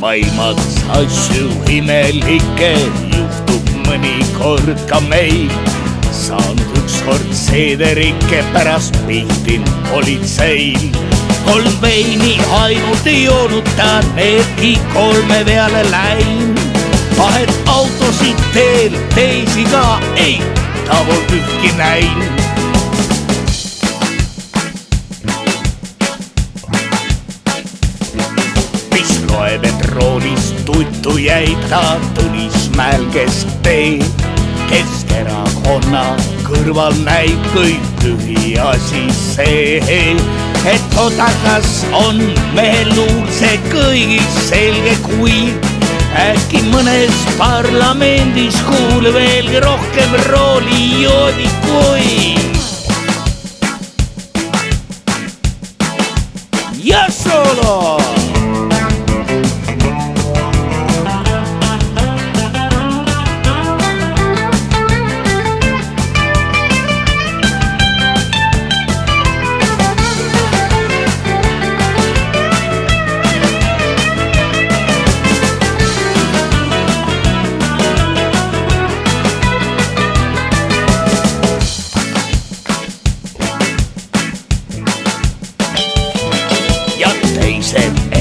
maailmas asju imelikke juhtub mõnikord ka meil. saanud ükskord seederikke, pärast pihtin politseil. kolm veini ainult ei joonud ta, needki kolme peale läinud. ah, et autosid teel teisi ka ei, ta polnud ühtki näinud loeb, et roolist tuttu jäi ta Tõnismäel kesktee. Keskerakonna kõrval näib kõik tühi asi see, et odakas on mehel luul see kõigil selge kui äkki mõnes parlamendis kuule veelgi rohkem rooli joodikuid. ja solo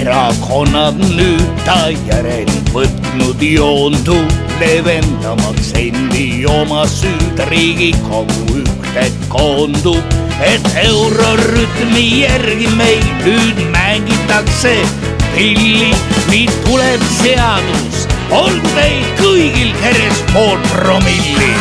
erakonnad nüüd ta järel võtnud joondu, leevendamaks endi oma süüd. Riigikogu ühte koondub, et eurorütmi järgi meil nüüd mängitakse pilli, nii tuleb seadus, olgu teil kõigil keres pool promilli